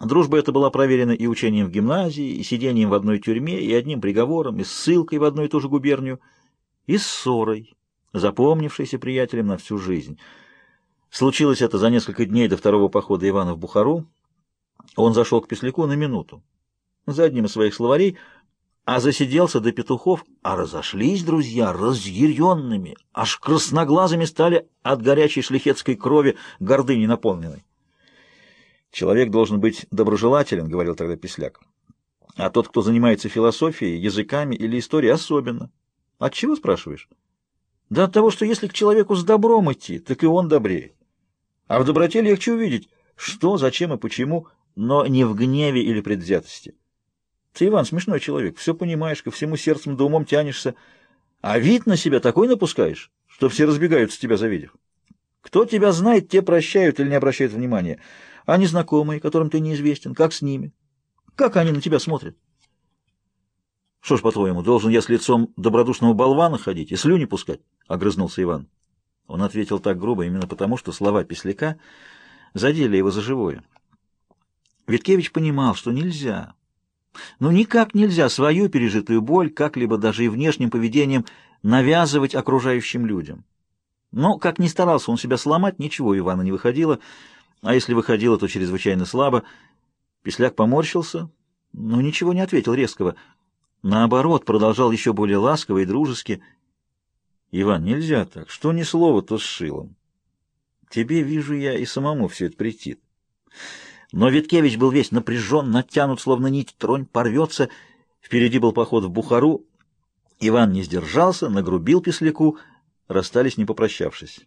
Дружба эта была проверена и учением в гимназии, и сидением в одной тюрьме, и одним приговором, и ссылкой в одну и ту же губернию, и ссорой, запомнившейся приятелем на всю жизнь. Случилось это за несколько дней до второго похода Ивана в Бухару. Он зашел к Песляку на минуту, за одним из своих словарей, а засиделся до петухов, а разошлись друзья разъяренными, аж красноглазыми стали от горячей шлихетской крови гордыни наполненной. Человек должен быть доброжелателен, говорил тогда Песляк. А тот, кто занимается философией, языками или историей, особенно. От чего, спрашиваешь? Да от того, что если к человеку с добром идти, так и он добрее. А в доброте легче увидеть, что, зачем и почему, но не в гневе или предвзятости. Ты, Иван, смешной человек, все понимаешь, ко всему сердцем да умом тянешься, а вид на себя такой напускаешь, что все разбегаются тебя завидев. Кто тебя знает, те прощают или не обращают внимания. Они знакомые, которым ты неизвестен. Как с ними? Как они на тебя смотрят? Что ж, по-твоему, должен я с лицом добродушного болвана ходить и слюни пускать? Огрызнулся Иван. Он ответил так грубо именно потому, что слова Песляка задели его за живое. Виткевич понимал, что нельзя, ну никак нельзя свою пережитую боль как-либо даже и внешним поведением навязывать окружающим людям. Но, как ни старался он себя сломать, ничего Ивана не выходило — а если выходила, то чрезвычайно слабо. Песляк поморщился, но ничего не ответил резкого. Наоборот, продолжал еще более ласково и дружески. «Иван, нельзя так. Что ни слово, то с шилом. Тебе, вижу я, и самому все это претит». Но Виткевич был весь напряжен, натянут, словно нить, тронь порвется. Впереди был поход в Бухару. Иван не сдержался, нагрубил Песляку, расстались не попрощавшись.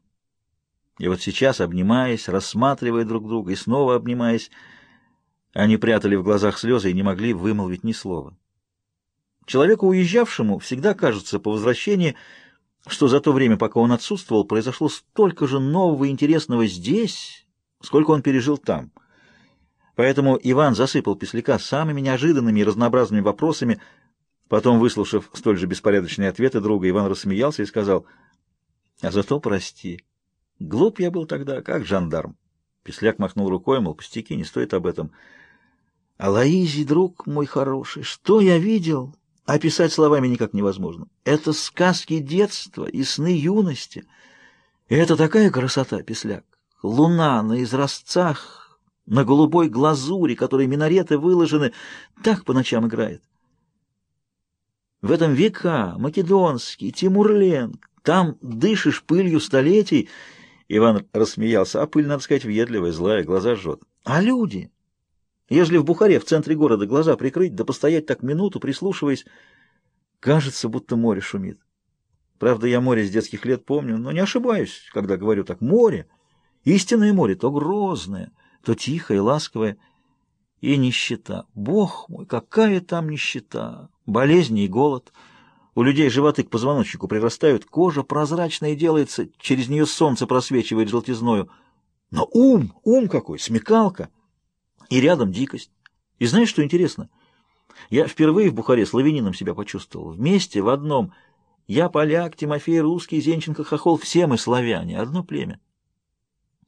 И вот сейчас, обнимаясь, рассматривая друг друга и снова обнимаясь, они прятали в глазах слезы и не могли вымолвить ни слова. Человеку, уезжавшему, всегда кажется по возвращении, что за то время, пока он отсутствовал, произошло столько же нового и интересного здесь, сколько он пережил там. Поэтому Иван засыпал Песляка самыми неожиданными и разнообразными вопросами. Потом, выслушав столь же беспорядочные ответы друга, Иван рассмеялся и сказал, «А зато прости». Глуп я был тогда, как жандарм. Песляк махнул рукой, мол, пустяки, не стоит об этом. А Алаизи, друг мой хороший, что я видел? Описать словами никак невозможно. Это сказки детства и сны юности. И это такая красота, Песляк. Луна на изразцах, на голубой глазури, которой минареты выложены, так по ночам играет. В этом века, македонский, Тимурленк, там дышишь пылью столетий — Иван рассмеялся. «А пыль, надо сказать, въедливая, злая, глаза жжет». «А люди?» Ежели в Бухаре, в центре города, глаза прикрыть, да постоять так минуту, прислушиваясь, кажется, будто море шумит. Правда, я море с детских лет помню, но не ошибаюсь, когда говорю так. Море, истинное море, то грозное, то тихое, ласковое. И нищета. Бог мой, какая там нищета! Болезни и голод — у людей животы к позвоночнику прирастают, кожа прозрачная делается, через нее солнце просвечивает желтизною. Но ум, ум какой, смекалка. И рядом дикость. И знаешь, что интересно? Я впервые в Бухаре с Лавинином себя почувствовал. Вместе, в одном. Я поляк, Тимофей, русский, Зенченко, Хохол, все мы славяне, одно племя.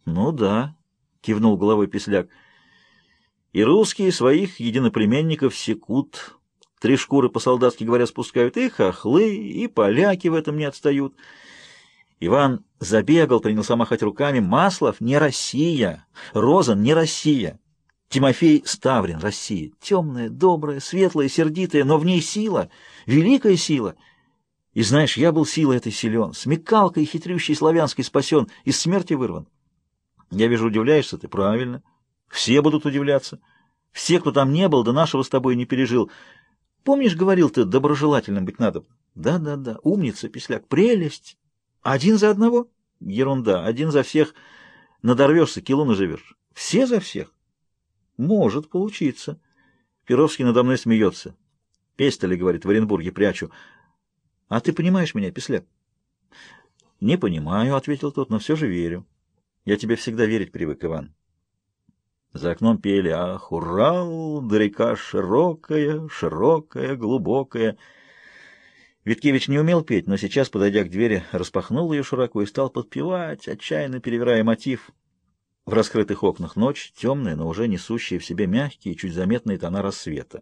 Ну да, кивнул головой Песляк. И русские своих единоплеменников секут, Три шкуры по-солдатски говоря спускают и хохлы, а и поляки в этом не отстают. Иван забегал, принялся махать руками. Маслов не Россия, Розан не Россия. Тимофей Ставрин, Россия. Темная, добрая, светлая, сердитая, но в ней сила, великая сила. И знаешь, я был силой этой силен, смекалкой хитрющей славянский спасен, из смерти вырван. Я вижу, удивляешься ты, правильно. Все будут удивляться. Все, кто там не был, до нашего с тобой не пережил. Помнишь, говорил ты, доброжелательным быть надо. Да-да-да, умница, писляк, прелесть. Один за одного? Ерунда, один за всех. Надорвешься, кило наживешь. Все за всех? Может получиться. Перовский надо мной смеется. Пестели, говорит, в Оренбурге прячу. А ты понимаешь меня, писляк? Не понимаю, ответил тот, но все же верю. Я тебе всегда верить привык, Иван. За окном пели «Ах, Урал! Да река широкая, широкая, глубокая!» Виткевич не умел петь, но сейчас, подойдя к двери, распахнул ее широко и стал подпевать, отчаянно перевирая мотив. В раскрытых окнах ночь, темная, но уже несущая в себе мягкие, чуть заметные тона рассвета.